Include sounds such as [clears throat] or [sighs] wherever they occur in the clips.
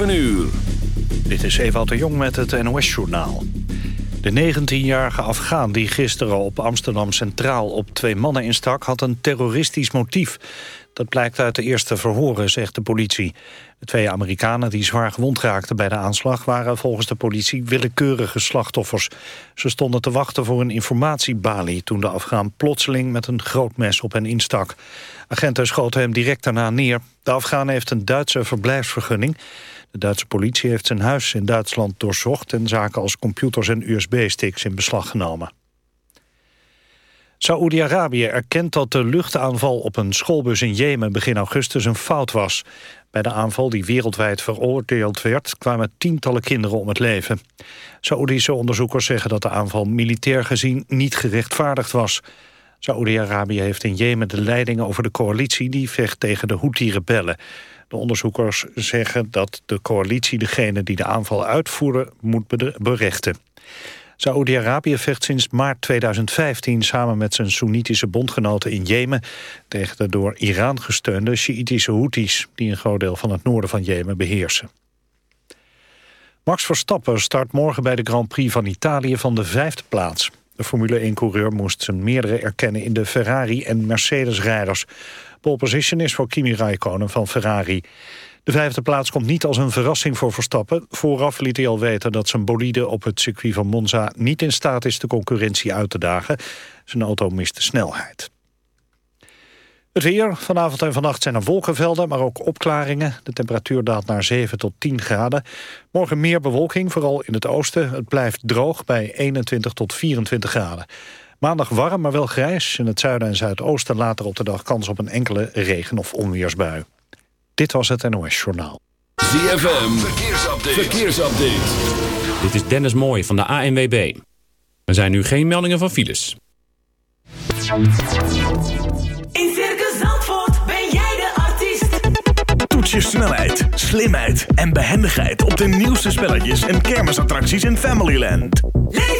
7 uur. Dit is Ewout de Jong met het NOS-journaal. De 19-jarige Afghaan die gisteren op Amsterdam Centraal op twee mannen instak... had een terroristisch motief. Dat blijkt uit de eerste verhoren, zegt de politie. De twee Amerikanen die zwaar gewond raakten bij de aanslag... waren volgens de politie willekeurige slachtoffers. Ze stonden te wachten voor een informatiebalie... toen de Afghaan plotseling met een groot mes op hen instak. Agenten schoten hem direct daarna neer. De Afghaan heeft een Duitse verblijfsvergunning. De Duitse politie heeft zijn huis in Duitsland doorzocht... en zaken als computers en USB-sticks in beslag genomen. Saoedi-Arabië erkent dat de luchtaanval op een schoolbus in Jemen begin augustus een fout was. Bij de aanval die wereldwijd veroordeeld werd kwamen tientallen kinderen om het leven. Saoedische onderzoekers zeggen dat de aanval militair gezien niet gerechtvaardigd was. Saoedi-Arabië heeft in Jemen de leiding over de coalitie die vecht tegen de Houthi-rebellen. De onderzoekers zeggen dat de coalitie degene die de aanval uitvoeren moet berechten. Saoedi-Arabië vecht sinds maart 2015 samen met zijn Soenitische bondgenoten in Jemen... tegen de door Iran gesteunde Sjiitische Houthis... die een groot deel van het noorden van Jemen beheersen. Max Verstappen start morgen bij de Grand Prix van Italië van de vijfde plaats. De Formule 1-coureur moest zijn meerdere erkennen in de Ferrari- en Mercedes-rijders. Pole position is voor Kimi Raikkonen van Ferrari. De vijfde plaats komt niet als een verrassing voor Verstappen. Vooraf liet hij al weten dat zijn bolide op het circuit van Monza... niet in staat is de concurrentie uit te dagen. Zijn auto mist de snelheid. Het weer. Vanavond en vannacht zijn er wolkenvelden, maar ook opklaringen. De temperatuur daalt naar 7 tot 10 graden. Morgen meer bewolking, vooral in het oosten. Het blijft droog bij 21 tot 24 graden. Maandag warm, maar wel grijs. In het zuiden en zuidoosten later op de dag kans op een enkele regen- of onweersbui. Dit was het NOS Journaal. ZFM, verkeersupdate. verkeersupdate. Dit is Dennis Mooij van de ANWB. Er zijn nu geen meldingen van files. In Circus Zandvoort ben jij de artiest. Toets je snelheid, slimheid en behendigheid op de nieuwste spelletjes en kermisattracties in Familyland. Leef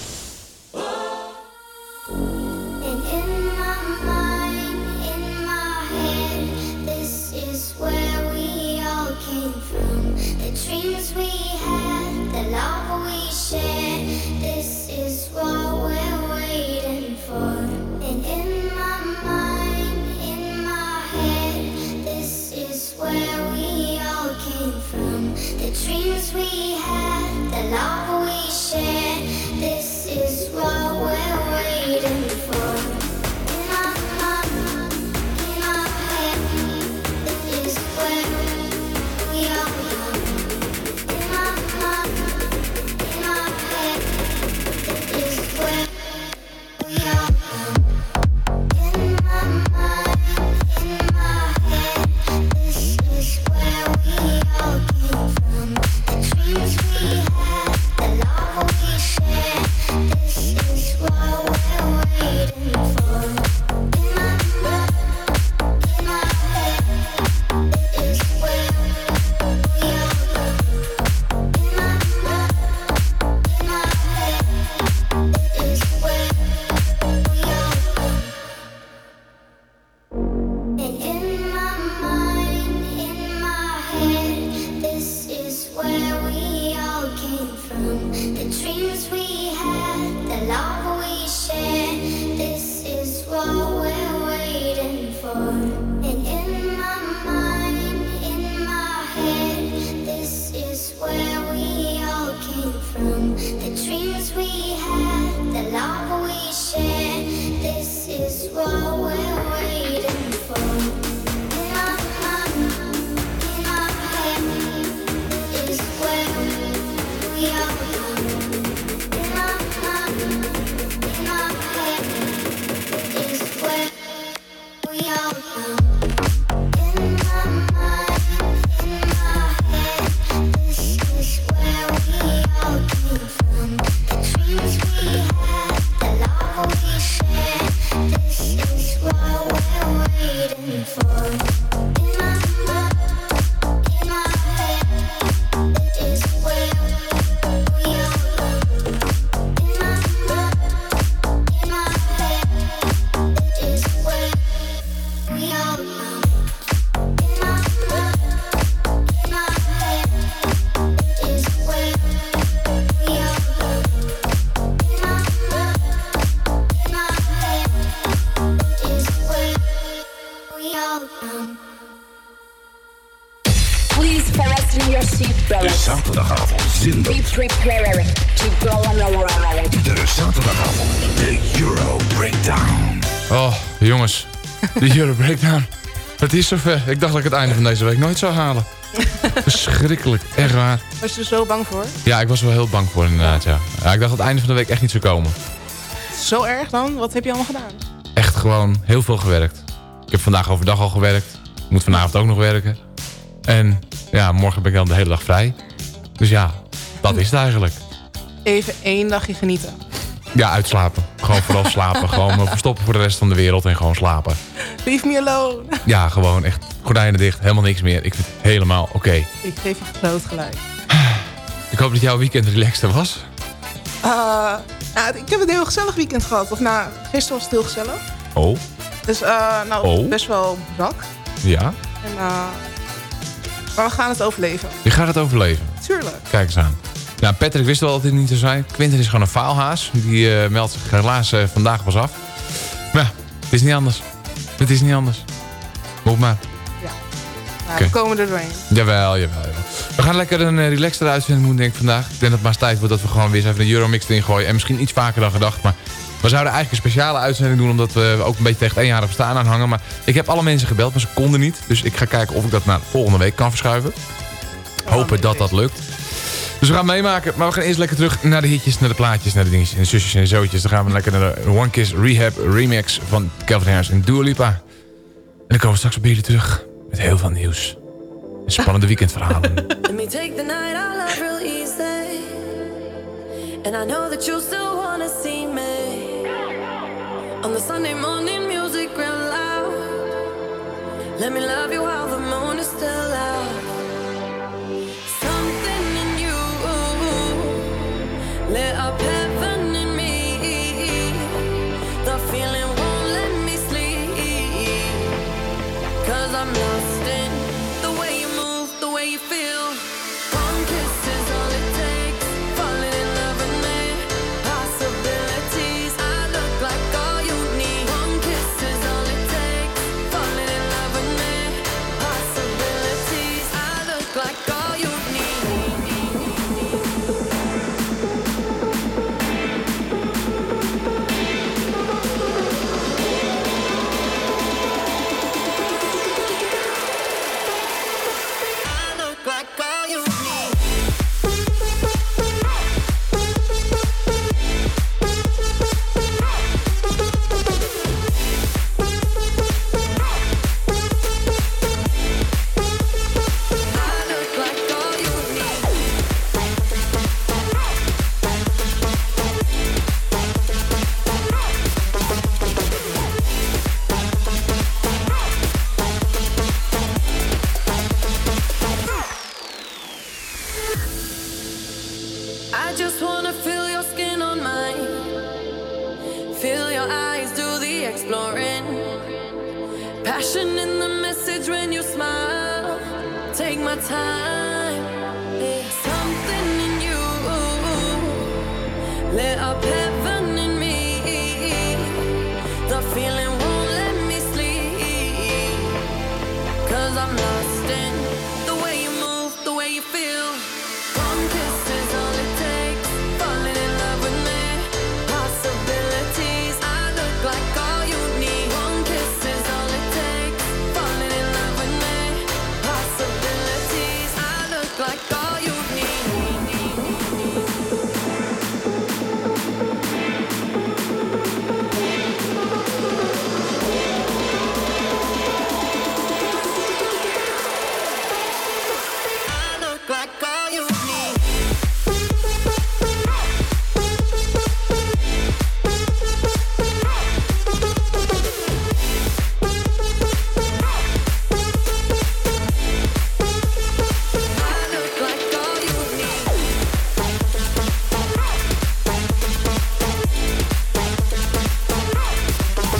Love we shared, this is what we're waiting De Breakdown. Het is zover. Ik dacht dat ik het einde van deze week nooit zou halen. [laughs] Verschrikkelijk. Echt waar. Was je er zo bang voor? Ja, ik was er wel heel bang voor inderdaad, ja. ja. Ik dacht dat het einde van de week echt niet zou komen. Zo erg dan? Wat heb je allemaal gedaan? Echt gewoon heel veel gewerkt. Ik heb vandaag overdag al gewerkt. Ik moet vanavond ook nog werken. En ja, morgen ben ik dan de hele dag vrij. Dus ja, dat is het eigenlijk. Even één dagje genieten. Ja, uitslapen. Gewoon vooral slapen. Gewoon me verstoppen voor de rest van de wereld en gewoon slapen. Leave me alone. Ja, gewoon echt gordijnen dicht. Helemaal niks meer. Ik vind het helemaal oké. Ik geef je groot gelijk. Ik hoop dat jouw weekend relaxter was. Uh, nou, ik heb een heel gezellig weekend gehad. Of nou, gisteren was het heel gezellig. Oh, Dus uh, nou, Oh. best wel brak. ja. En, uh, maar we gaan het overleven. Je gaat het overleven. Tuurlijk. Kijk eens aan. Ja, Patrick wist wel dat dit niet zou zijn. Quinten is gewoon een faalhaas. Die eh, meldt zich helaas eh, vandaag pas af. Maar ja, het is niet anders. Het is niet anders. Moet maar. Nou, Oké. We komen er doorheen. Jawel, jawel, jawel. We gaan lekker een uh, relaxtere uitzending doen denk ik vandaag. Ik denk dat het maar eens tijd wordt dat we gewoon weer eens even een Euromix erin gooien. En misschien iets vaker dan gedacht. Maar we zouden eigenlijk een speciale uitzending doen. Omdat we ook een beetje tegen het eenjarig bestaan aanhangen. Maar ik heb alle mensen gebeld, maar ze konden niet. Dus ik ga kijken of ik dat naar volgende week kan verschuiven. Hopen dat dat lukt. Dus we gaan meemaken. Maar we gaan eerst lekker terug naar de hitjes, naar de plaatjes, naar de dingetjes en de zusjes en de zootjes. Dan gaan we lekker naar de One Kiss Rehab remix van Calvin Harris en Dua Lipa. En dan komen we straks bij jullie terug met heel veel nieuws. En spannende weekendverhalen. [laughs] Let me take the night out love real easy. And I know that you still wanna see me. On the Sunday morning music real loud. Let me love you while the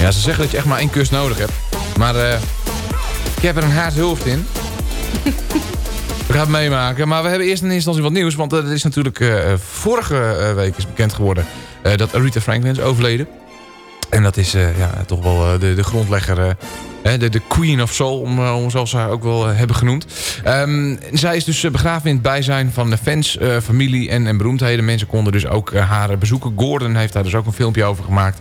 Ja, ze zeggen dat je echt maar één kus nodig hebt. Maar eh, ik heb er een haard hoofd in. [laughs] We gaan het meemaken. Maar we hebben eerst in instantie wat nieuws. Want eh, er is natuurlijk eh, vorige eh, week is bekend geworden eh, dat Aretha Franklin is overleden. En dat is eh, ja, toch wel eh, de, de grondlegger, eh, de, de Queen of Soul, om, eh, om zoals ze haar ook wel eh, hebben genoemd. Ehm, zij is dus eh, begraven in het bijzijn van fans, familie en, en beroemdheden. Mensen konden dus ook haar bezoeken. Gordon heeft daar dus ook een filmpje over gemaakt.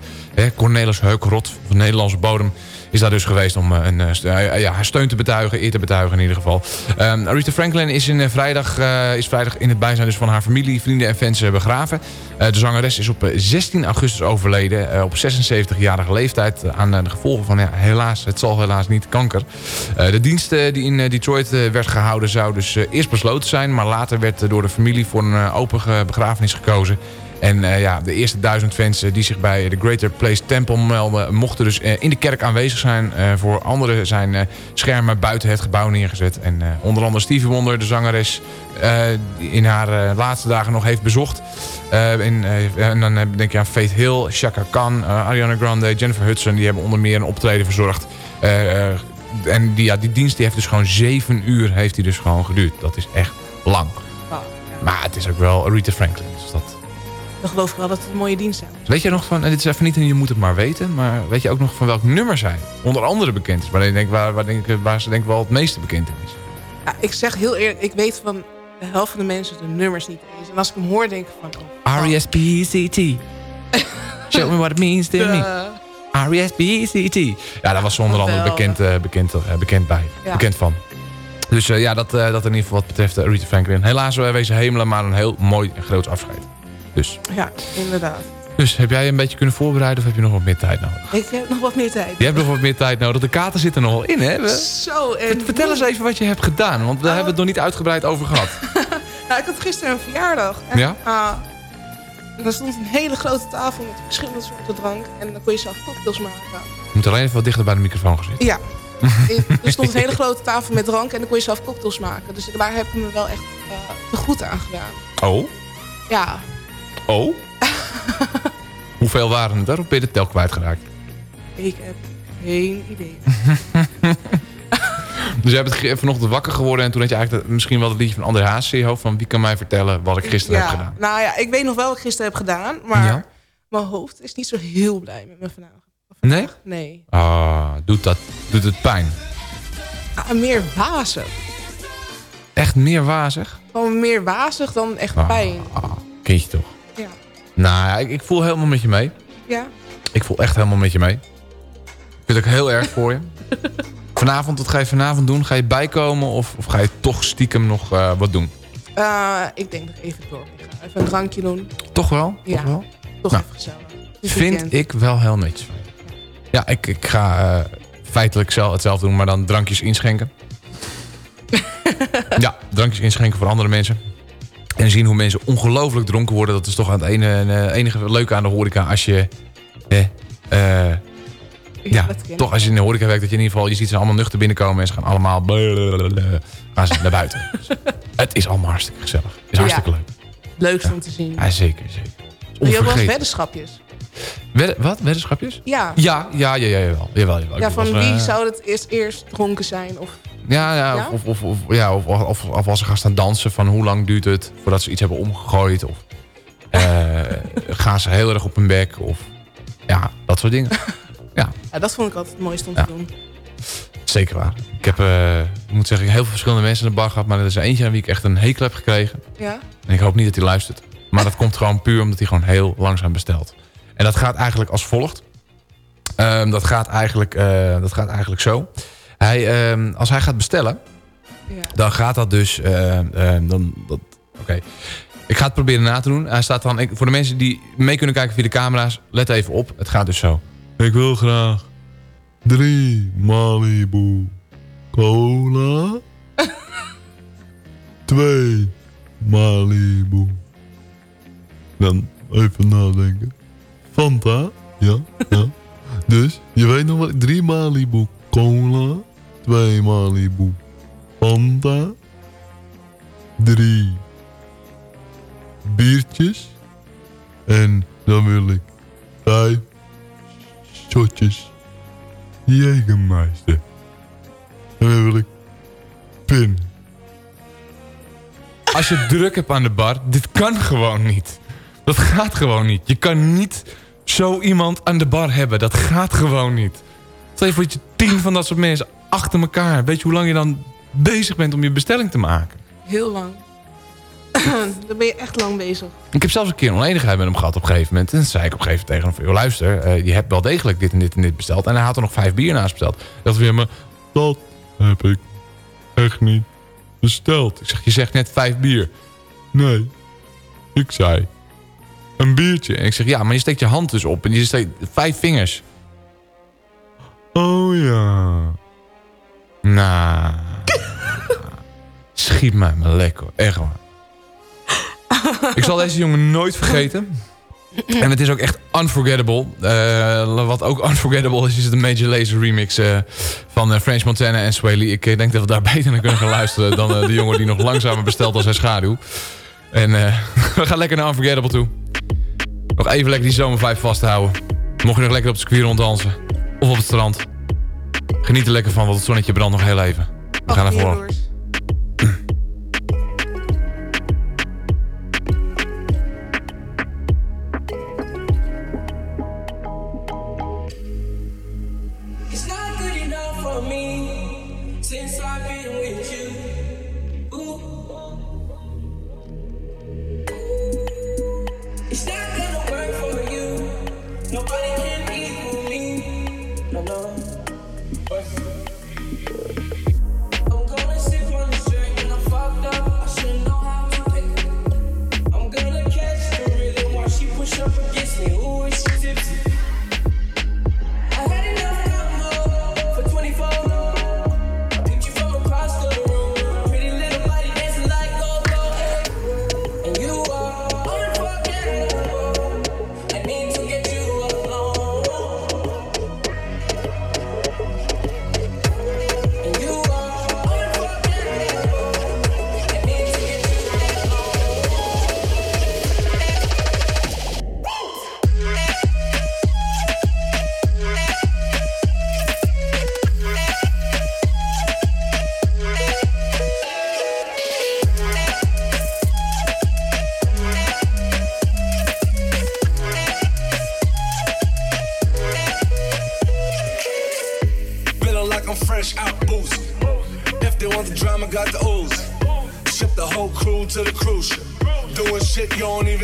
Cornelis Heukrot van Nederlandse bodem is daar dus geweest om eh, een, eh, eh, ja, haar steun te betuigen, eer te betuigen in ieder geval. Um, Aretha Franklin is, in, vrijdag, is vrijdag in het bijzijn dus van haar familie, vrienden en fans begraven. De zangeres is op eh, 16 augustus overleden, op 76-jarige leeftijd, aan de gevolgen van, ja, helaas, het zal helaas niet, kanker. De dienst eh, die in Detroit werd gehouden zou dus eerst besloten zijn, maar later werd door de familie voor een open begrafenis gekozen. En eh, ja, de eerste duizend fans eh, die zich bij de Greater Place Temple melden... mochten dus eh, in de kerk aanwezig zijn. Voor anderen zijn schermen buiten het gebouw neergezet. En onder andere Stevie Wonder, de zangeres... die in haar laatste dagen nog heeft bezocht. En, en dan denk je aan Faith Hill, Chaka Khan, Ariana Grande, Jennifer Hudson... die hebben onder meer een optreden verzorgd. En die, ja, die dienst die heeft dus gewoon zeven uur heeft die dus gewoon geduurd. Dat is echt lang. Maar het is ook wel Aretha Franklin. Dus dat, Dan geloof ik wel dat het een mooie dienst zijn. Weet je nog van, en dit is even niet en je moet het maar weten, maar weet je ook nog van welk nummer zij onder andere bekend is? Waar, je denkt, waar, waar, denk, ik- waar ze denk ik wel het meeste bekend in is. Ja, ik zeg heel eerlijk, ik weet van de helft van de mensen de nummers niet eens. En als ik hem hoor, denk ik van... oh, R-E-S-P-E-C-T. [laughs] Show me what it means to me. R-E-S-P-E-C-T. Ja, daar was ze onder andere bekend, eh, bekend, eh, bekend bij. Ja. Bekend van. Dus eh, ja, dat, dat in ieder geval wat betreft uh, Aretha Franklin. Helaas uh, wezen hemelen, maar een heel mooi en groot afscheid. Dus. Ja, inderdaad. Dus heb jij een beetje kunnen voorbereiden of heb je nog wat meer tijd nodig? Ik heb nog wat meer tijd. Je hebt nog wat meer tijd nodig. De kaarten zitten nog wel in, hè? Zo, en... Vertel eens even wat je hebt gedaan, want we hebben het nog niet uitgebreid over gehad. [laughs] Nou, ik had gisteren een verjaardag. En, Ja? en er stond een hele grote tafel met verschillende soorten drank. En dan kon je zelf cocktails maken. Je moet alleen even wat dichter bij de microfoon gaan zitten. Ja. [laughs] er stond een hele grote tafel met drank en dan kon je zelf cocktails maken. Dus daar heb ik me wel echt eh, te goed aan gedaan. Oh? Ja, Oh? [laughs] Hoeveel waren het er? Of ben je de tel kwijtgeraakt? ik heb geen idee. [laughs] Dus je bent vanochtend wakker geworden en toen had je eigenlijk misschien wel het liedje van André Haas in je hoofd. Van wie kan mij vertellen wat ik gisteren ja, heb gedaan? Nou ja, ik weet nog wel wat ik gisteren heb gedaan. Maar Ja? mijn hoofd is niet zo heel blij met me vandaag. Nee? Nee. Ah, doet, dat, doet het pijn? Ah, meer wazig. Echt meer wazig? Gewoon meer wazig dan echt Ah. pijn. Kind je toch? Nou ik, ik voel helemaal met je mee. Ja? Ik voel echt helemaal met je mee. Ik vind het ook heel erg [laughs] voor je. Vanavond, wat ga je vanavond doen? Ga je bijkomen of, of ga je toch stiekem nog eh, wat doen? Eh, ik denk ik even door ga. Even een drankje doen. Toch wel? Ja, Toch wel? toch Nou, even gezellig. Vind weekend. ik wel heel netjes van je. Ja, ik, ik ga eh, feitelijk zelf hetzelfde doen, maar dan drankjes inschenken. [laughs] ja, drankjes inschenken voor andere mensen. En zien hoe mensen ongelooflijk dronken worden. Dat is toch aan het ene, eh, enige leuke aan de horeca. Als je... Eh, ja, toch als je in de horeca werkt, dat je in ieder geval... Je ziet ze allemaal nuchter binnenkomen en ze gaan allemaal... Gaan ze naar buiten. [laughs] Dus het is allemaal hartstikke gezellig. Het is hartstikke Ja. leuk. Leukst om te zien. Ja, zeker, zeker. Doe je ook wel eens weddenschapjes? Wedden- wat? Weddenschapjes? Ja. Ja, ja, ja, ja jawel. jawel, jawel. Ja, van wie eh, zou het eerst, eerst dronken zijn? Of... Ja, ja, Ja? Of, of, of, ja of, of, of, als ze gaan staan dansen van hoe lang duurt het voordat ze iets hebben omgegooid. Of, [laughs] eh, gaan ze heel erg op hun bek. Of ja, dat soort dingen. [laughs] ja, Ja, dat vond ik altijd het mooiste om te doen. zeker waar. Ik heb, eh, ik moet zeggen, heel veel verschillende mensen in de bar gehad. Maar er is eentje aan wie ik echt een hekel heb gekregen. Ja? En ik hoop niet dat hij luistert. Maar dat komt gewoon puur omdat hij gewoon heel langzaam bestelt. En dat gaat eigenlijk als volgt. Ehm, dat, gaat eigenlijk, eh, dat gaat eigenlijk zo. Hij, ehm, als hij gaat bestellen, Ja. dan gaat dat dus... eh, ehm, dan, dat, Oké. Ik ga het proberen na te doen. Hij staat dan, ik, voor de mensen die mee kunnen kijken via de camera's, let even op. Het gaat dus zo. Ik wil graag drie Malibu cola. [laughs] twee Malibu. Dan even nadenken. Fanta, ja, ja. [laughs] Dus, je weet nog wat, drie Malibu cola, twee Malibu Fanta, drie biertjes en dan wil ik vijf shotjes Jägermeister. En dan wil ik pin. Als je druk hebt aan de bar, dit kan gewoon niet. Dat gaat gewoon niet. Je kan niet zo iemand aan de bar hebben. Dat gaat gewoon niet. Stel je voor dat je tien van dat soort mensen achter elkaar. Weet je hoe lang je dan bezig bent om je bestelling te maken? Heel lang. [clears throat] Dan ben je echt lang bezig. Ik heb zelfs een keer een oneenigheid met hem gehad op een gegeven moment. En toen zei ik op een gegeven moment tegen hem van... "Joh, luister, eh, je hebt wel degelijk dit en dit en dit besteld. En hij had er nog vijf bier naast besteld. Dacht weer, maar dat heb ik echt niet besteld. Ik zeg, je zegt net vijf bier. Nee, ik zei een biertje. En ik zeg, ja, maar je steekt je hand dus op. En je steekt vijf vingers. Oh ja. Nou. Schiet mij maar lekker. Echt waar. Ik zal deze jongen nooit vergeten. En het is ook echt unforgettable. Eh, wat ook unforgettable is, is de Major Lazer remix eh, van eh, French Montana en Sway Lee. Ik denk dat we daar [laughs] beter naar kunnen gaan luisteren dan de jongen die nog langzamer bestelt dan zijn schaduw. En [laughs] we gaan lekker naar Unforgettable toe. Nog even lekker die zomervibe vasthouden. Mocht je nog lekker op het circuit ronddansen. Of op het strand. Geniet er lekker van, want het zonnetje brandt nog heel even. We gaan ervoor.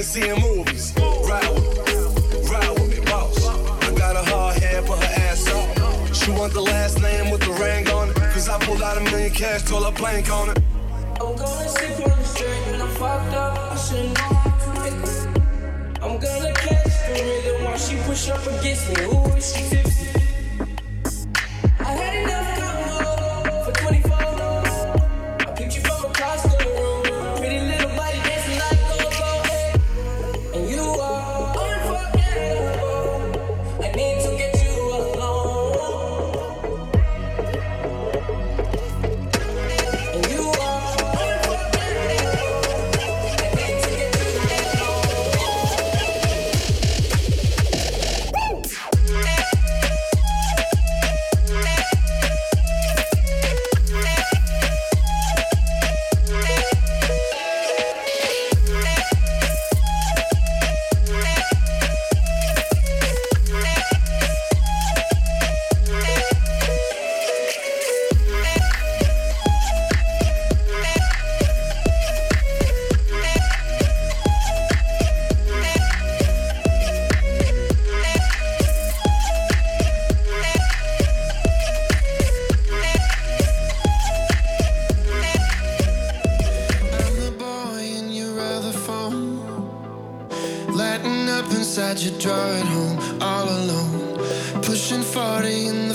See in you drive it home all alone. Pushing 40 in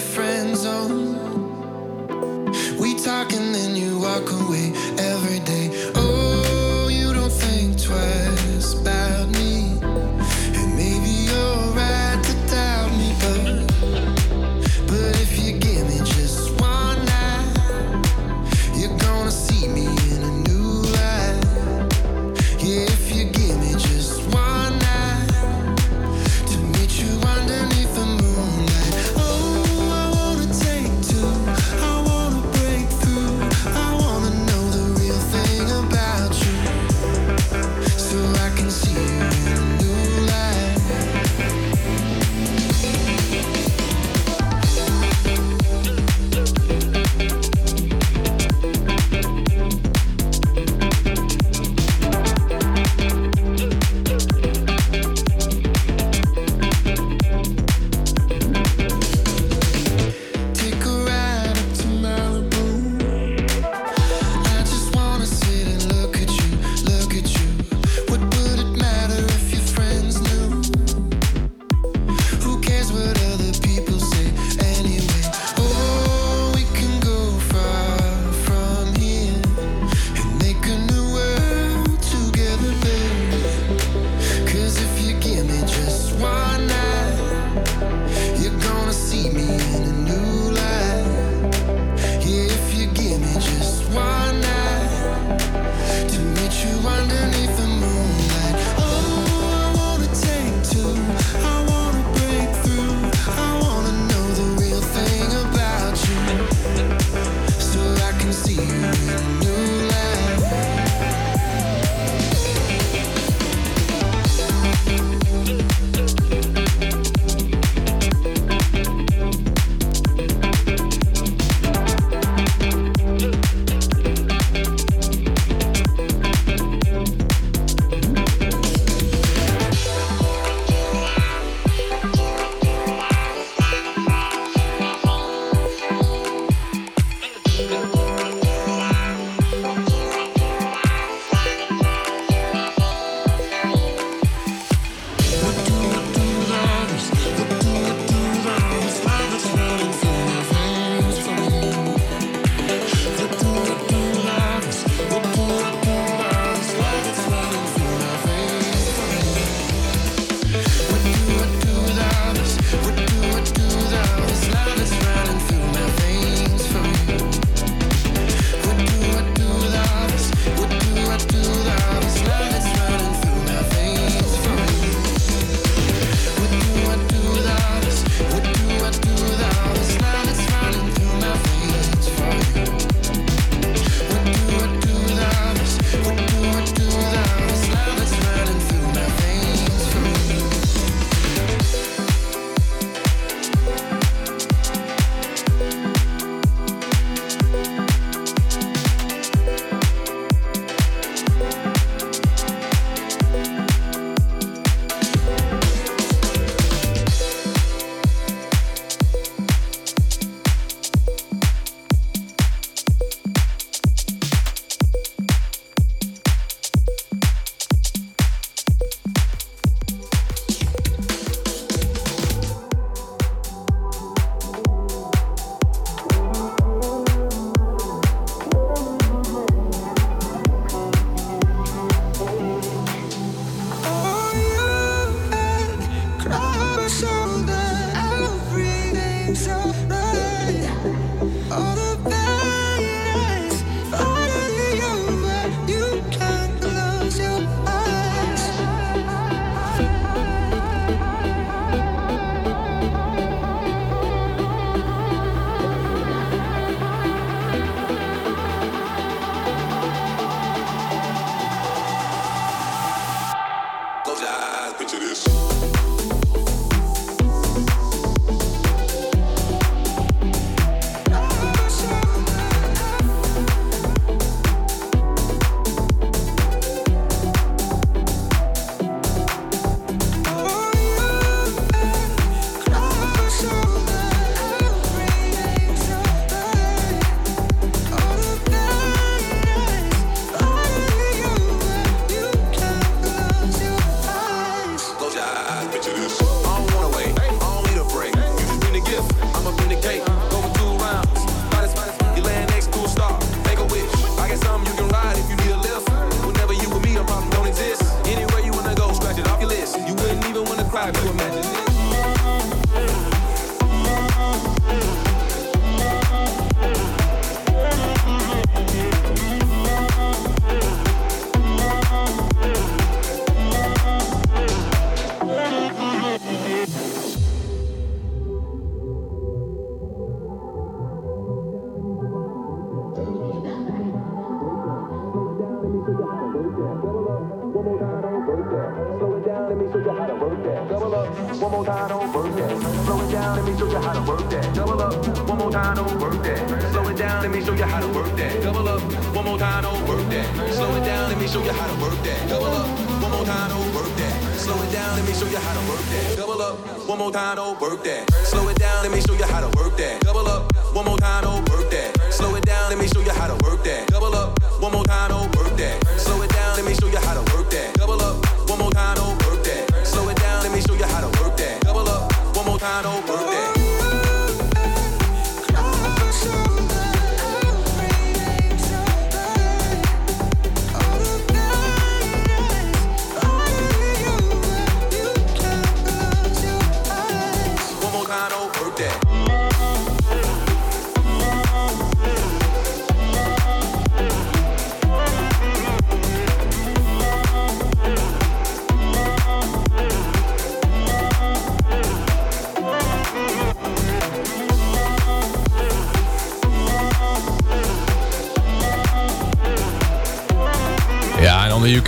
you how to work that. Double up, one more time, don't work that. Slow it down, let me show you how to work that. Double up, one more time, don't work that.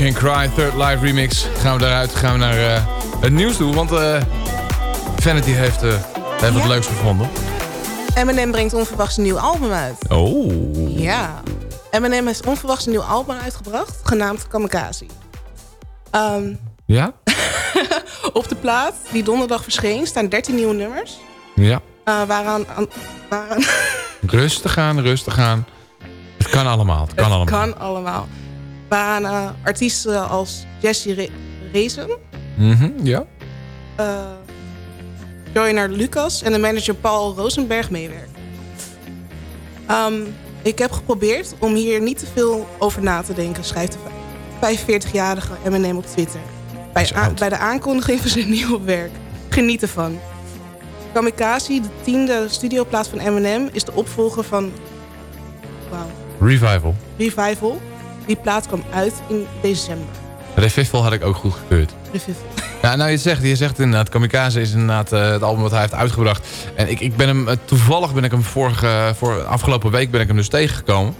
Can Cry, Third Live Remix gaan we daaruit gaan we naar eh, het nieuws toe. Want eh, Vanity heeft, eh, heeft wat Ja. leuks gevonden. Eminem brengt onverwachts een nieuw album uit. Oh. Ja. Eminem heeft onverwachts een nieuw album uitgebracht, genaamd Kamikaze. Ehm, Ja? [laughs] op de plaat die donderdag verscheen staan 13 nieuwe nummers. Ja. waaraan, aan, waaraan Rustig aan, rustig aan. Het kan allemaal, het kan allemaal. kan allemaal. Eh, artiesten als Jesse Re Rezen, Mhm, ja. eh Joyner Lucas en de manager Paul Rosenberg meewerken. Ehm, ik heb geprobeerd om hier niet te veel over na te denken, schrijft de 45-jarige Eminem op Twitter. Bij, bij de aankondiging van zijn nieuwe werk. Geniet ervan. Kamikaze, de tiende studioplaat van Eminem, is de opvolger van wauw, Revival. Revival. Die plaat kwam uit in december. Revival had ik ook goed gekeurd. Revival. [laughs] Ja, nou je zegt, je zegt inderdaad, Kamikaze is inderdaad eh, het album wat hij heeft uitgebracht. En ik, ik ben hem, eh, toevallig ben ik hem vorige, voor, afgelopen week ben ik hem dus tegengekomen.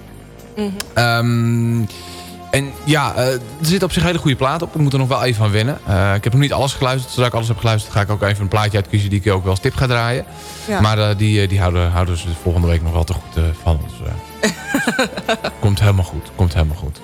Ehm, en ja, eh, er zit op zich hele goede plaat op. Ik moet er nog wel even van wennen. Eh, ik heb nog niet alles geluisterd. Zodra ik alles heb geluisterd, ga ik ook even een plaatje uitkiezen die ik ook wel als tip ga draaien. Ja. Maar die, die houden, houden ze de volgende week nog wel te goed van ons. [laughs] komt helemaal goed. Komt helemaal goed.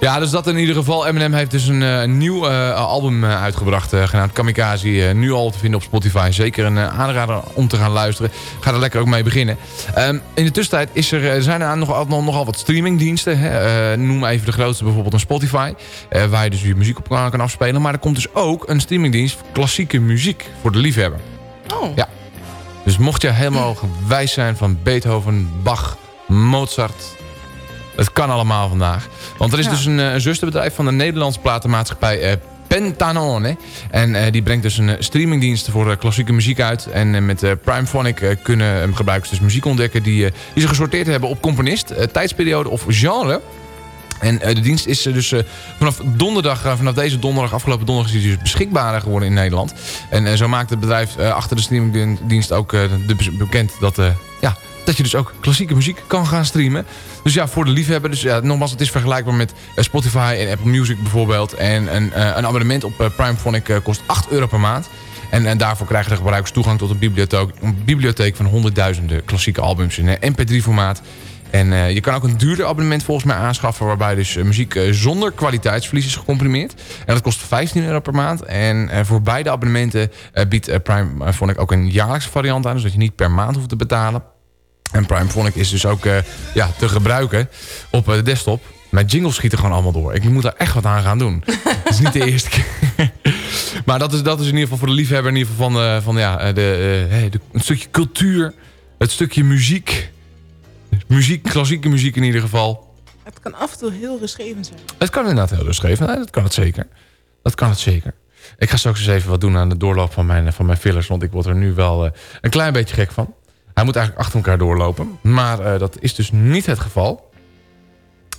Ja, dus dat in ieder geval. Eminem heeft dus een eh, nieuw eh, album eh, uitgebracht, genaamd Kamikaze. nu al te vinden op Spotify. Zeker een aanrader om te gaan luisteren. Ga er lekker ook mee beginnen. Ehm, in de tussentijd is er, zijn er nog, nog, nogal wat streamingdiensten. Hè. Noem even de grootste, bijvoorbeeld een Spotify. waar je dus je muziek op kan, kan afspelen. Maar er komt dus ook een streamingdienst voor klassieke muziek voor de liefhebber. Oh. Ja. Dus mocht je helemaal gewijs zijn van Beethoven, Bach, Mozart... Het kan allemaal vandaag. Want er is Ja. dus een, eh, een zusterbedrijf van de Nederlandse platenmaatschappij eh, Pentanone. En eh, die brengt dus een streamingdienst voor klassieke muziek uit. En eh, met Primephonic kunnen gebruikers dus muziek ontdekken... die, die ze gesorteerd hebben op componist, tijdsperiode of genre... En de dienst is dus vanaf donderdag, vanaf deze donderdag, afgelopen donderdag is die dus beschikbaar geworden in Nederland. En zo maakt het bedrijf achter de streamingdienst ook bekend dat, ja, dat je dus ook klassieke muziek kan gaan streamen. Dus ja, voor de liefhebber. Dus ja, nogmaals, het is vergelijkbaar met eh, Spotify en Apple Music bijvoorbeeld. En een, eh, een abonnement op eh, Primephonic kost 8 euro per maand. En, en daarvoor krijgen de gebruikers toegang tot een bibliotheek, van honderdduizenden klassieke albums in eh, mp3-formaat. En je kan ook een duurder abonnement volgens mij aanschaffen... waarbij dus muziek zonder kwaliteitsverlies is gecomprimeerd. En dat kost 15 euro per maand. En voor beide abonnementen biedt Prime vond ik ook een jaarlijkse variant aan... dus dat je niet per maand hoeft te betalen. En Primephonic is dus ook eh, ja, te gebruiken op eh, de desktop. Mijn jingles schieten gewoon allemaal door. Ik moet daar echt wat aan gaan doen. [laughs] Dat is niet de eerste keer. [laughs] maar dat is, dat is in ieder geval voor de liefhebber... in ieder geval van, eh, van ja, eh, de, eh, hey, de, een stukje cultuur. Het stukje muziek. Muziek, klassieke muziek in ieder geval. Het kan af en toe heel rustgevend zijn. Het kan inderdaad heel rustgevend. Nee, dat kan het zeker. Dat kan het zeker. Ik ga straks eens even wat doen aan de doorloop van mijn, van mijn fillers. Want ik word er nu wel eh, een klein beetje gek van. Hij moet eigenlijk achter elkaar doorlopen. Maar eh, dat is dus niet het geval.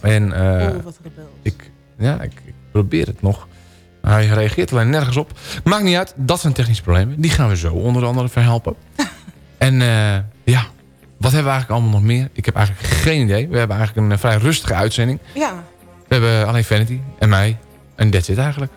En eh, oh, wat rebel. ik, ja, ik, ik probeer het nog. Hij reageert alleen nergens op. Maakt niet uit, dat zijn technische problemen. Die gaan we zo onder andere verhelpen. [laughs] en eh, ja, wat hebben we eigenlijk allemaal nog meer? Ik heb eigenlijk geen idee. We hebben eigenlijk een vrij rustige uitzending. Ja, We hebben alleen Vanity en mij. En that's it eigenlijk.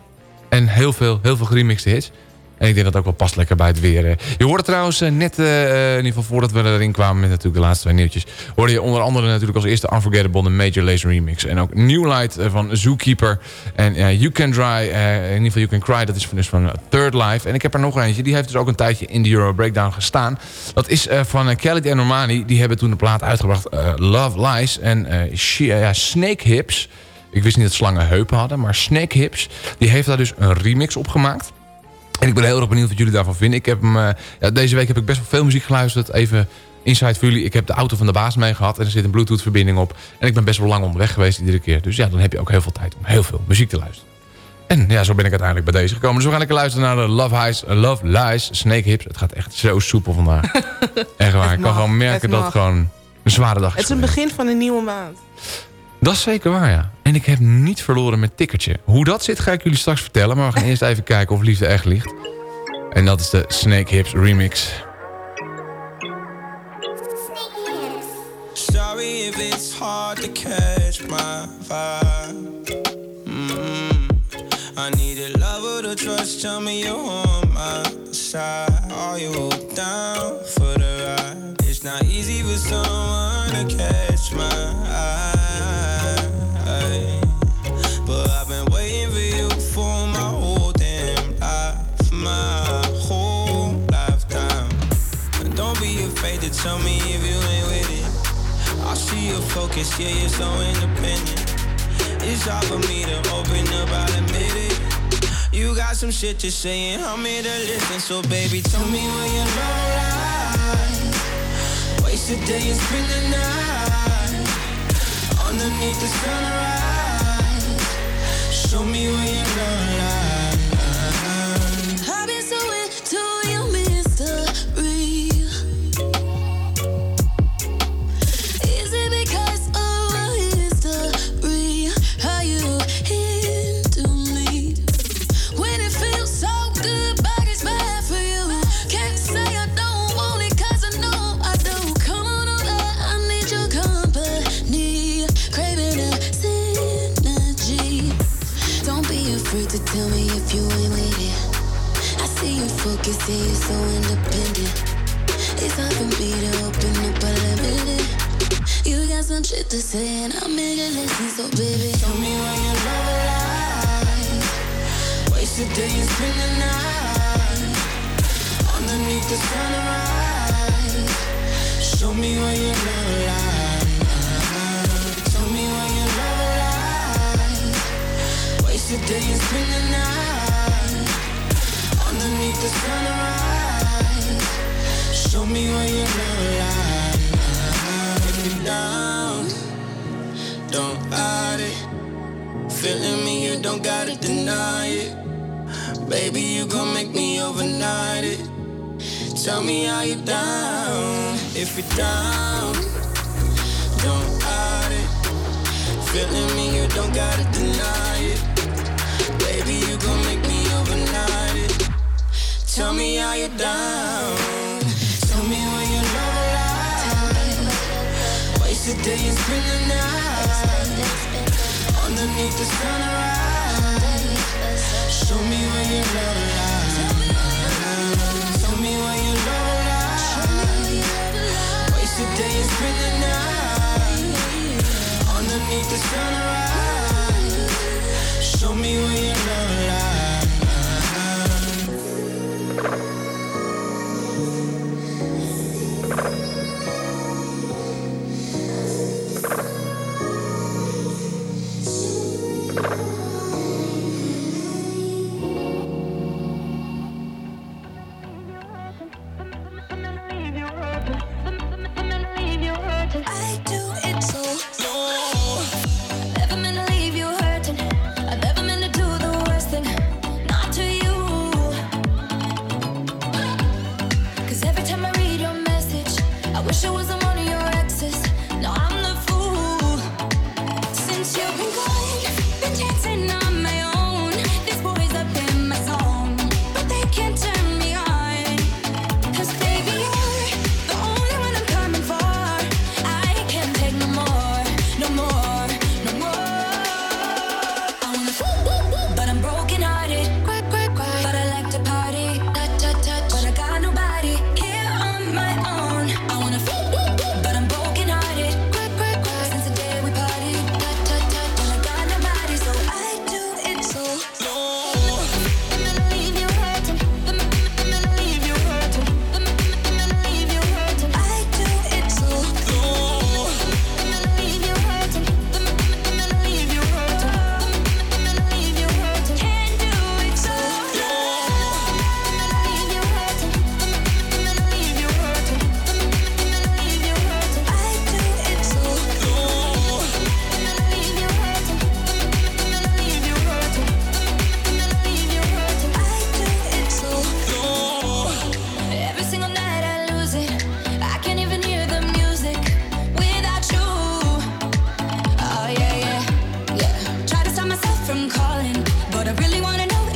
En heel veel, heel veel geremixte hits. En ik denk dat ook wel past lekker bij het weer. eh. Je hoorde trouwens eh, net, eh, in ieder geval voordat we erin kwamen met natuurlijk de laatste twee nieuwtjes. Hoorde je onder andere natuurlijk als eerste Unforgettable de Major Lazer remix. En ook New Light van Zookeeper. En You Can Dry, in ieder geval You Can Cry, dat is van, dus van Third Life. En ik heb er nog eentje, die heeft dus ook een tijdje in de Euro Breakdown gestaan. Dat is van Kelly en Normani. Die hebben toen de plaat uitgebracht Love Lies en ja, Snake Hips. Ik wist niet dat slangen heupen hadden, maar Snake Hips, die heeft daar dus een remix op gemaakt. En ik ben heel erg benieuwd wat jullie daarvan vinden. Ik heb hem, eh, ja, deze week heb ik best wel veel muziek geluisterd. Even inside voor jullie. Ik heb de auto van de baas mee gehad en er zit een bluetooth verbinding op. En ik ben best wel lang onderweg geweest iedere keer. Dus ja, dan heb je ook heel veel tijd om heel veel muziek te luisteren. En ja, zo ben ik uiteindelijk bij deze gekomen. Dus we gaan lekker luisteren naar de Love, Highs, Love Lies, Snake Hips. Het gaat echt zo soepel vandaag. [laughs] echt waar. Ik kan gewoon merken dat het gewoon een zware dag is. het is een begin van een nieuwe maand. Dat is zeker waar, ja. En ik heb niet verloren met tikkertje. Hoe dat zit, ga ik jullie straks vertellen. Maar we gaan eerst even kijken of liefde echt ligt. En dat is de Snake Hips remix. Sorry if it's hard to catch my vibe. Mm, I need a lover to trust. Tell me you're on my side. Are you down for the ride? It's not easy for someone to catch my eye. See your yeah, you're so independent. It's hard for me to open up, I'll admit it. You got some shit to say, and I'm here to listen. So, baby, tell me where your love lies. Waste a day and spend the night underneath the sunrise. Show me where your love lies.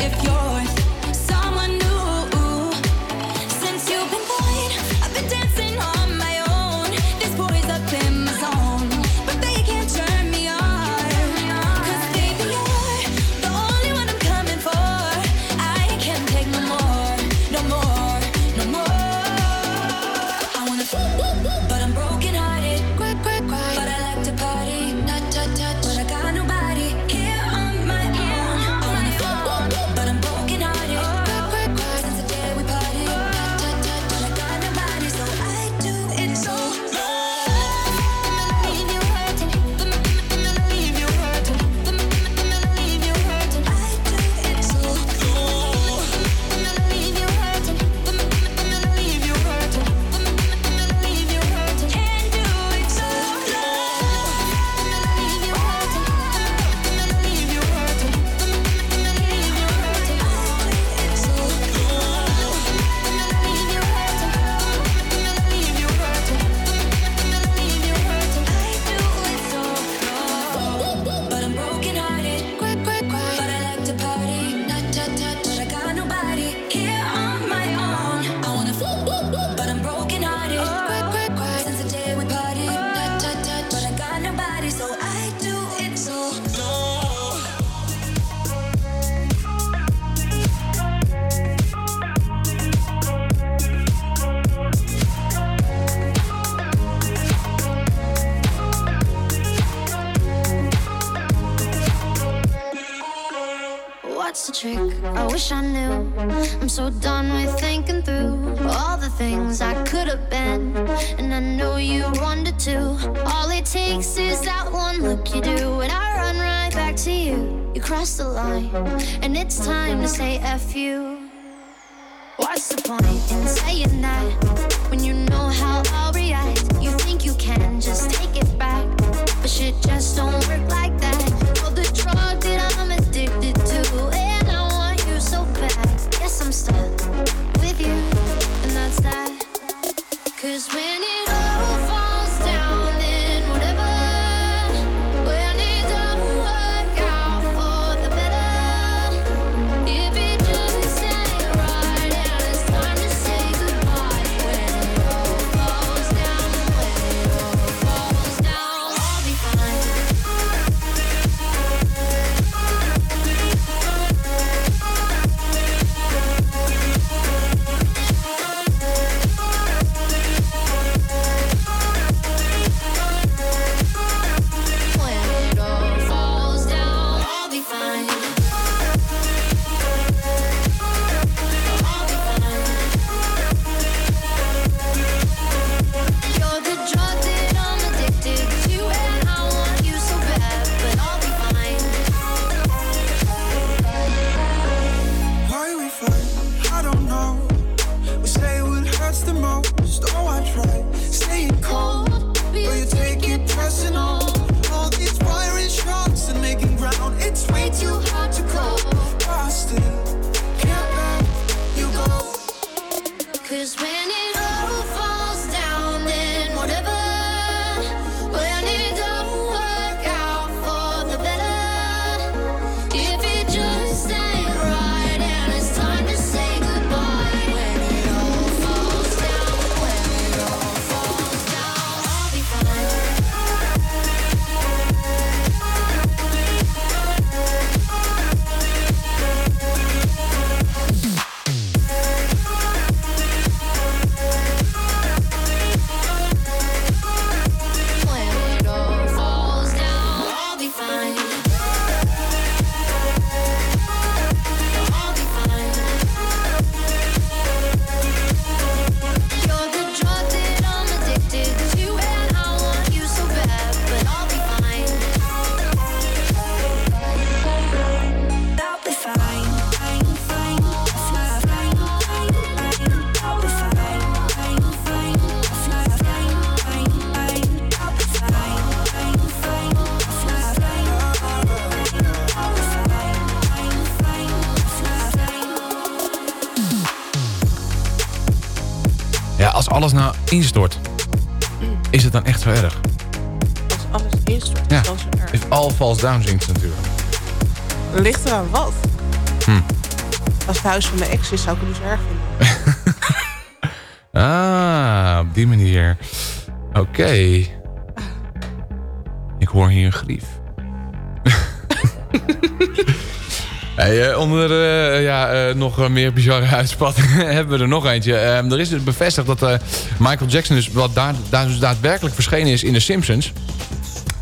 if you're takes is that one look you do, and I run right back to you. You cross the line, and it's time to say F you. What's the point in saying that when you know how I'll react? You think you can just take it back, but shit just don't work like that. Instort, is het dan echt zo erg? Als alles instort, Ja. is dan zo erg. If all falls down zingt ze natuurlijk. Ligt eraan wat. Hm. Als het huis van mijn ex is, zou ik het dus erg vinden. [laughs] Ah, op die manier. Oké. Ik hoor hier een grief. Hey, eh, onder eh, ja, eh, nog meer bizarre [laughs] uitspattingen [laughs] hebben we er nog eentje. Ehm, er is dus bevestigd dat Michael Jackson dus, wat daar, dus daadwerkelijk verschenen is in The Simpsons.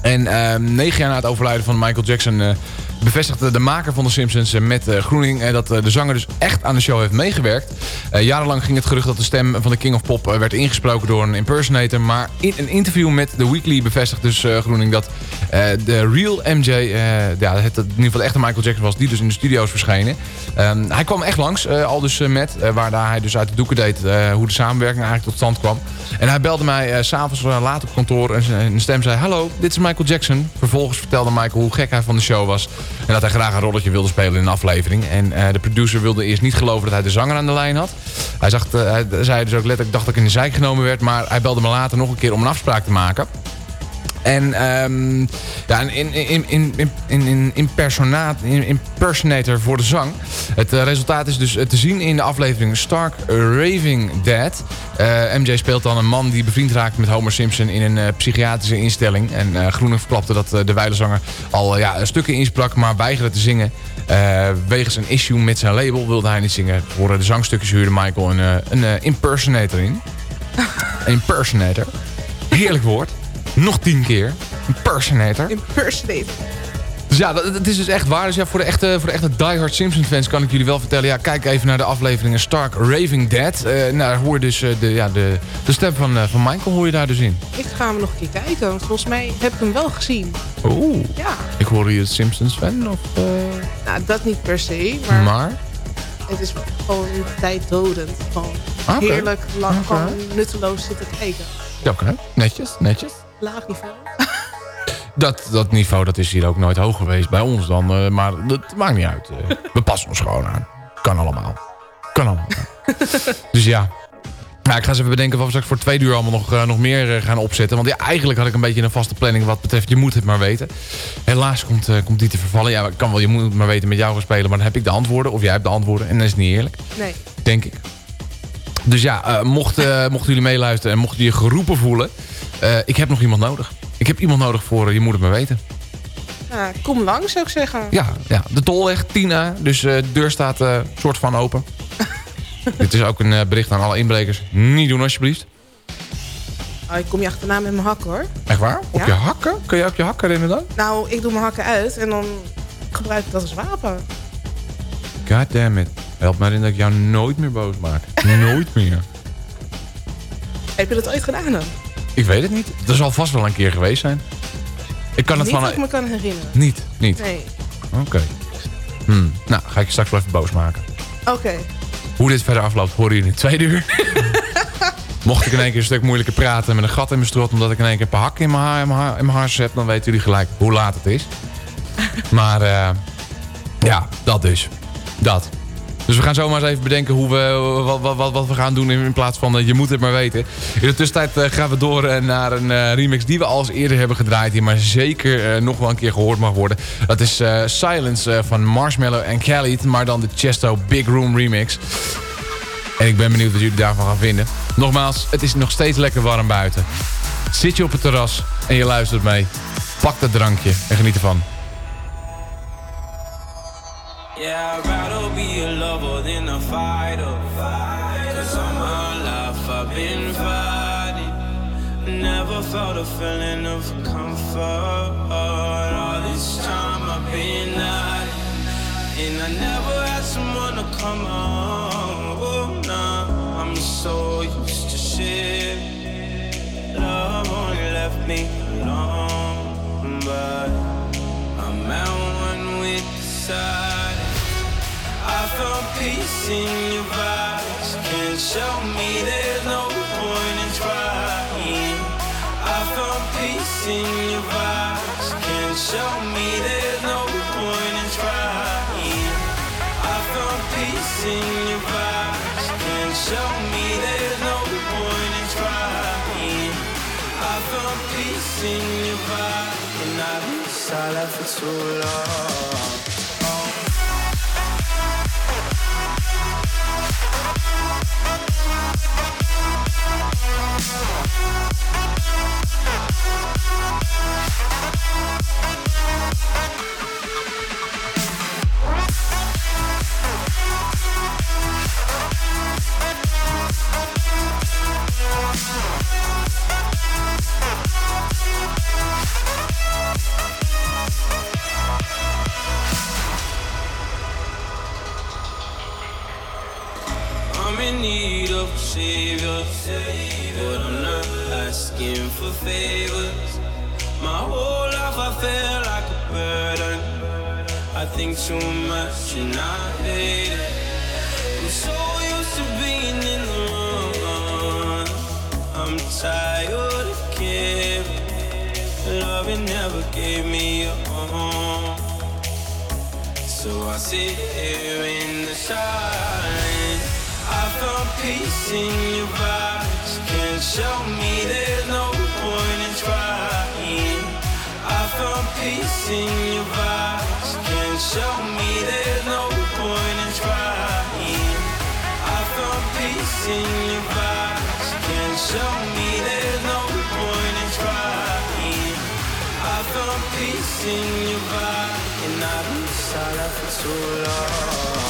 En ehm, negen jaar na het overlijden van Michael Jackson... bevestigde de maker van The Simpsons met Groening... dat de zanger dus echt aan de show heeft meegewerkt. Eh, jarenlang ging het gerucht dat de stem van de King of Pop... eh, werd ingesproken door een impersonator. Maar in een interview met The Weekly bevestigt dus eh, Groening... dat de real MJ, ja, het, in ieder geval de echte Michael Jackson was... die dus in de studio's verschenen. Ehm, hij kwam echt langs, al dus met... waar daar hij dus uit de doeken deed hoe de samenwerking eigenlijk tot stand kwam. En hij belde mij s s'avonds laat op kantoor en zijn- en de stem zei... Hallo, dit is Michael Jackson. Vervolgens vertelde Michael hoe gek hij van de show was. En dat hij graag een rolletje wilde spelen in een aflevering. En de producer wilde eerst niet geloven dat hij de zanger aan de lijn had. Hij, eh, hij zei dus ook letterlijk, dacht dat ik in de zijk genomen werd. Maar hij belde me later nog een keer om een afspraak te maken. En ehm, ja, een in, in, in, in, in, in, impersonaat- in- impersonator voor de zang. Het eh, resultaat is dus eh, te zien in de aflevering Stark Raving Dead. Eh, MJ speelt dan een man die bevriend raakt met Homer Simpson in een psychiatrische instelling. En eh Groening verklapte dat de wijlenzanger al ja, stukken insprak, maar weigerde te zingen. Wegens een issue met zijn label wilde hij niet zingen. Voor de zangstukjes huurde Michael een, een impersonator in. [laughs] Impersonator. Heerlijk woord. Nog tien keer. Impersonator. Impersonator. Dus ja, dat, het is dus echt waar. Dus ja, voor de echte, voor de echte diehard Simpson fans kan ik jullie wel vertellen. Ja, kijk even naar de afleveringen Stark Raving Dead. Eh, nou, daar hoor je dus eh, de, ja, de, de stem van, eh, van Michael hoor je daar dus in. Ik ga hem nog een keer kijken, want volgens mij heb ik hem wel gezien. Oeh. Ja. Ik hoor je Simpsons fan of... Nou, dat niet per se, maar, maar? het is gewoon tijddodend. Gewoon Oké. heerlijk lang, gewoon nutteloos zitten kijken. Ja, Oké, netjes, netjes. Laag niveau. [laughs] Dat, dat niveau dat is hier ook nooit hoog geweest bij ons dan. eh, maar dat maakt niet uit. eh. [laughs] we passen ons gewoon aan. Kan allemaal. Kan allemaal. [laughs] dus ja. Nou, ik ga eens even bedenken wat we straks voor twee uur allemaal nog, eh, nog meer gaan opzetten. Want ja, eigenlijk had ik een beetje een vaste planning wat betreft Je Moet Het Maar Weten. Helaas komt, komt die te vervallen. Ja, ik kan wel Je Moet Het Maar Weten met jou gaan spelen. Maar dan heb ik de antwoorden. Of jij hebt de antwoorden. En dat is niet eerlijk. Nee. Denk ik. Dus ja, mocht, eh, mochten jullie meeluisteren en mochten jullie je geroepen voelen. Eh, ik heb nog iemand nodig. Ik heb iemand nodig voor eh, Je Moet Het Maar Weten. Nou, kom lang, zou ik zeggen. Ja, ja, de tolweg, Tina. Dus eh, de deur staat soort van open. [laughs] Dit is ook een bericht aan alle inbrekers. Niet doen alsjeblieft. Oh, ik kom je achterna met mijn hakken, hoor. Echt waar? Op Ja. je hakken? Kun je op je hakken rennen dan? Nou, ik doe mijn hakken uit en dan gebruik ik dat als wapen. God damn it. Help mij erin dat ik jou nooit meer boos maak. nooit meer. [laughs] Heb je dat ooit gedaan dan? Ik weet het niet. Er zal vast wel een keer geweest zijn. Ik kan het niet van... dat ik me kan herinneren. Niet, niet. Nee. Oké. Hmm. Nou, ga ik je straks wel even boos maken. Oké. Hoe dit verder afloopt, horen jullie in het tweede uur. [laughs] Mocht ik in één keer een stuk moeilijker praten met een gat in mijn strot... omdat ik in één keer een paar hakken in mijn, haar, in mijn, haar, in mijn hars heb... dan weten jullie gelijk hoe laat het is. [laughs] maar eh, ja, dat dus. Dat. Dus we gaan zomaar eens even bedenken hoe we, wat, wat, wat, we gaan doen... in plaats van eh, je moet het maar weten. In de tussentijd eh, gaan we door eh, naar een remix... die we al eens eerder hebben gedraaid... die maar zeker nog wel een keer gehoord mag worden. Dat is Silence van Marshmallow en Khalid... maar dan de Chesto Big Room remix... En ik ben benieuwd wat jullie daarvan gaan vinden. Nogmaals, het is nog steeds lekker warm buiten. Zit je op het terras en je luistert mee. Pak dat drankje en geniet ervan. Yeah, I'd rather be a lover than a fighter. Cause all my life I've been fighting. Never felt a feeling of comfort. All this time I've been hiding. And I never had someone to come on. Oh, nah, I'm so used to shit. Love only left me peace in your vibes. Can't show me there's no point in trying. I found peace in your vibes. Can't show me in your vibe, and I've been silent for too long.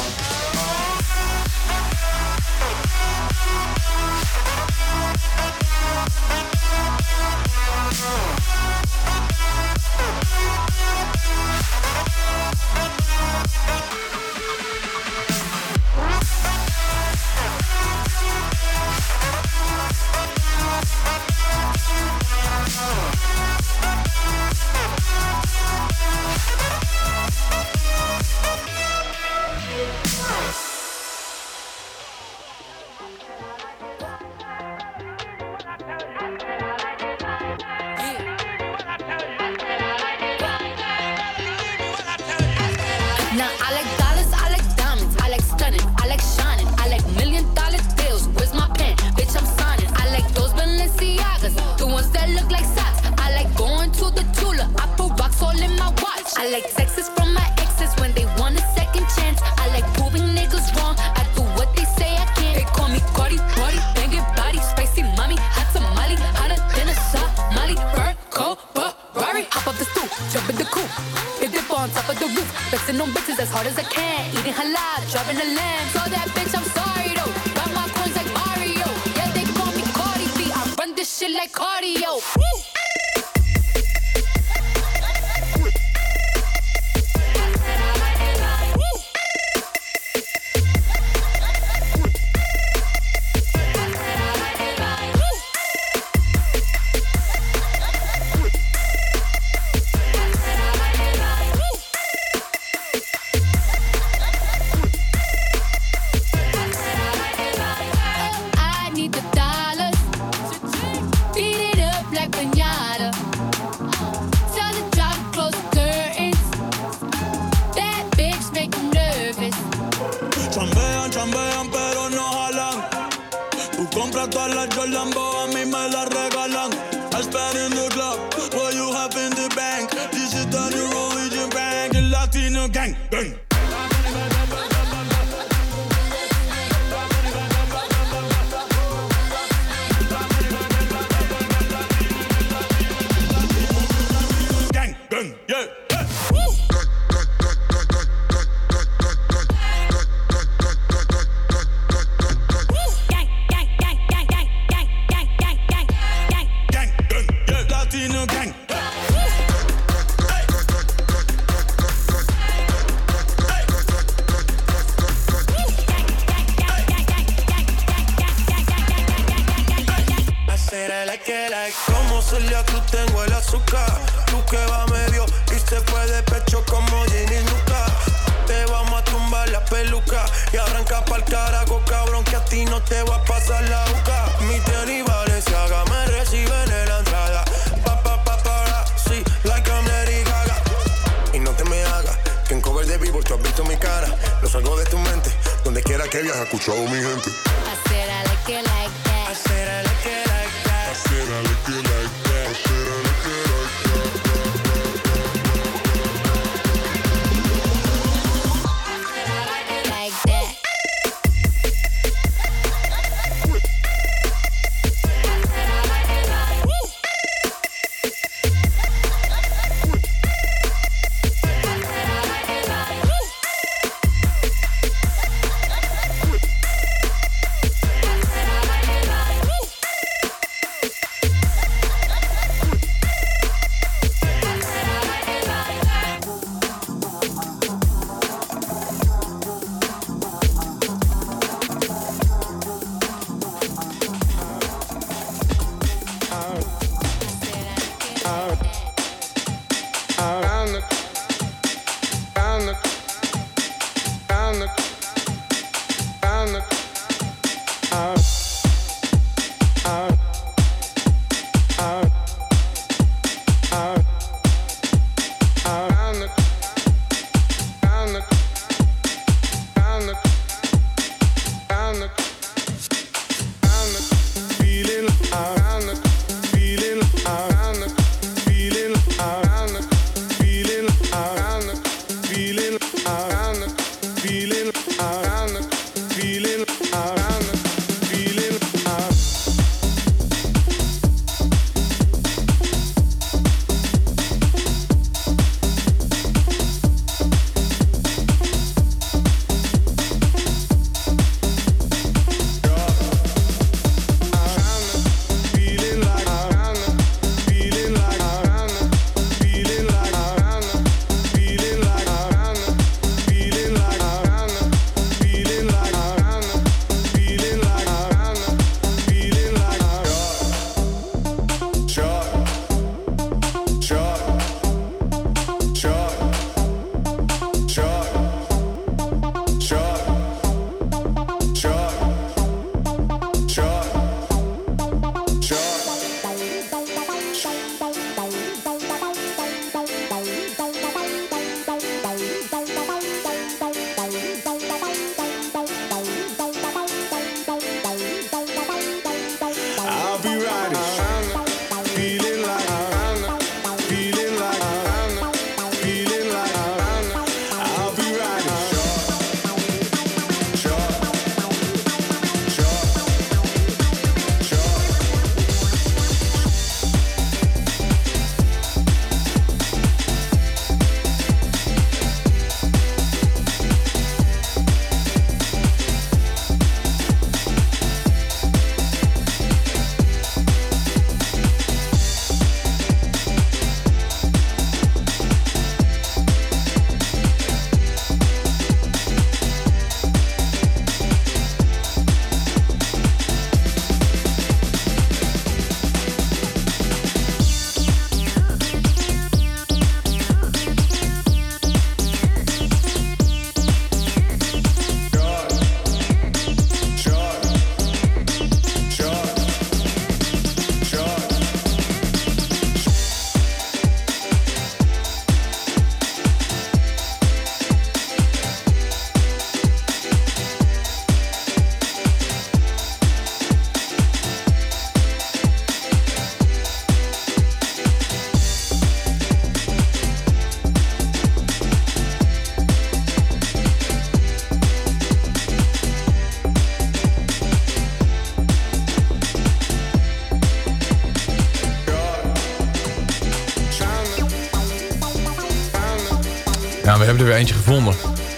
Hebben er weer eentje gevonden.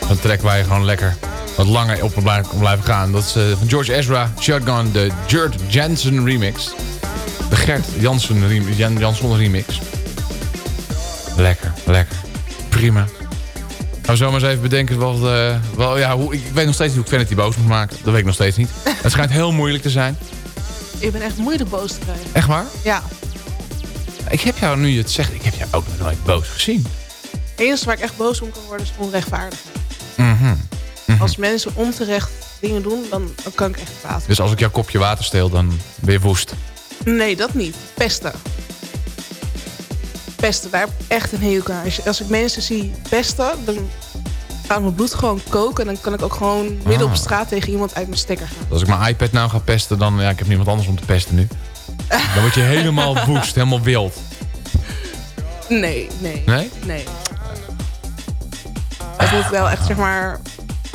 Een track waar je gewoon lekker wat langer op op blijven gaan. Dat is eh, van George Ezra, Shotgun, de Gert Jansen remix. De Gert Jansen, rem- Jan Jansson remix. Lekker, lekker. Prima. We zo maar eens even bedenken wat... eh, wel, ja, hoe, ik weet nog steeds niet hoe ik Vanity boos moet maken. Dat weet ik nog steeds niet. [laughs] Het schijnt heel moeilijk te zijn. Ik ben echt moeilijk boos te krijgen. Echt waar? Ja. Ik heb jou, nu het zegt, ik heb jou ook nog nooit boos gezien. Het enige waar ik echt boos om kan worden is onrechtvaardigheid. Mhm. Als mensen onterecht dingen doen, dan, dan kan ik echt praten. Dus als ik jouw kopje water steel, dan ben je woest. Nee, dat niet. Pesten. Pesten, daar heb ik echt een hekel aan. Als, ik mensen zie pesten, dan gaat mijn bloed gewoon koken. En dan kan ik ook gewoon midden op Ah. straat tegen iemand uit mijn stekker gaan. Als ik mijn iPad nou ga pesten, dan... Ja, ik heb niemand anders om te pesten nu. Dan word je helemaal [laughs] woest, helemaal wild. Nee, nee. Nee? Nee. Het moet wel echt, zeg maar,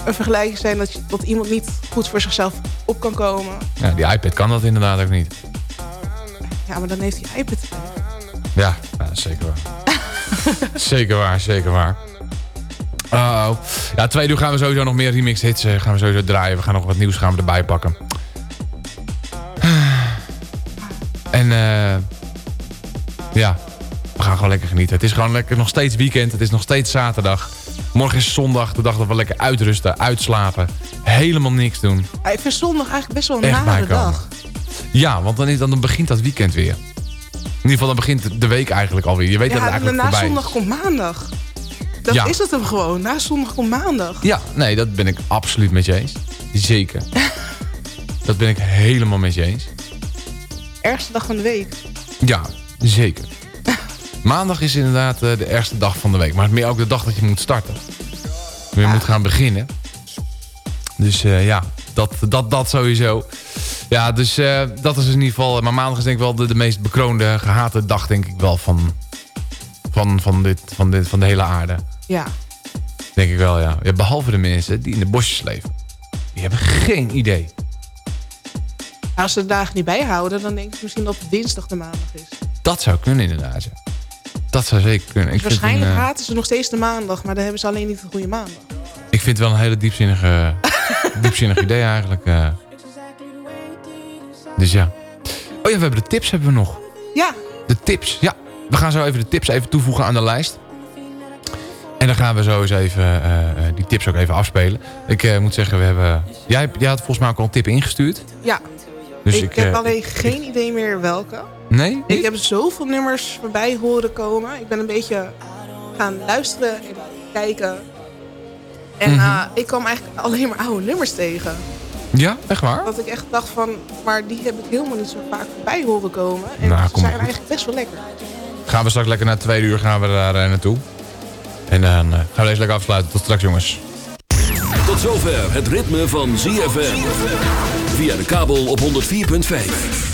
een vergelijking zijn dat, je, dat iemand niet goed voor zichzelf op kan komen. Ja, die iPad kan dat inderdaad ook niet. Ja, maar dan heeft hij iPad. Ja, ja zeker waar. [laughs] zeker waar, zeker waar. Oh, ja, twee uur gaan we sowieso nog meer remix hits eh, gaan we sowieso draaien. We gaan nog wat nieuws gaan we erbij pakken. [sighs] En eh ja, we gaan gewoon lekker genieten. Het is gewoon lekker nog steeds weekend. Het is nog steeds zaterdag. Morgen is zondag, de dag dat we lekker uitrusten, uitslapen. Helemaal niks doen. Ik vind zondag eigenlijk best wel een Echt nare dag. Ja, want dan, is, dan begint dat weekend weer. In ieder geval, dan begint de week eigenlijk alweer. Je weet dat het eigenlijk na voorbij is. zondag komt maandag. Dat Ja. is het hem gewoon. Na zondag komt maandag. Ja, nee, dat ben ik absoluut met je eens. Zeker. [laughs] dat ben ik helemaal met je eens. Ergste dag van de week. Ja, zeker. Maandag is inderdaad eh, de ergste dag van de week. Maar het is meer ook de dag dat je moet starten. Je moet gaan beginnen. Dus eh, ja, dat, dat, dat sowieso. Ja, dus eh, dat is in ieder geval... Maar maandag is denk ik wel de, de meest bekroonde, gehate dag denk ik wel van, van, van, dit, van, dit, van de hele aarde. Ja. Denk ik wel, ja. ja. Behalve de mensen die in de bosjes leven. Die hebben geen idee. Als ze de dagen niet bijhouden, dan denk ik misschien dat het dinsdag de maandag is. Dat zou kunnen inderdaad, ja. Dat zou zeker kunnen. Dus waarschijnlijk een, eh, haten ze nog steeds de maandag, maar dan hebben ze alleen niet een goede maandag. ik vind het wel een hele diepzinnige, [laughs] diepzinnig idee eigenlijk. eh. Dus ja. Oh ja, we hebben de tips hebben we nog. Ja. De tips, ja. We gaan zo even de tips even toevoegen aan de lijst. En dan gaan we zo eens even eh, die tips ook even afspelen. Ik moet zeggen, we hebben... Jij, jij had volgens mij ook al een tip ingestuurd. Ja. Dus ik, ik, heb alleen geen idee meer welke. Nee? Ik heb zoveel nummers voorbij horen komen. Ik ben een beetje gaan luisteren en kijken. En Mhm. eh, ik kwam eigenlijk alleen maar oude nummers tegen. Ja, echt waar? Dat ik echt dacht van, maar die heb ik helemaal niet zo vaak voorbij horen komen. En Nou, ze zijn eigenlijk best wel lekker. Gaan we straks lekker na twee uur gaan we daar eh, naartoe. En dan eh, gaan we deze lekker afsluiten. Tot straks jongens. Tot zover het ritme van ZFM. Via de kabel op 104.5.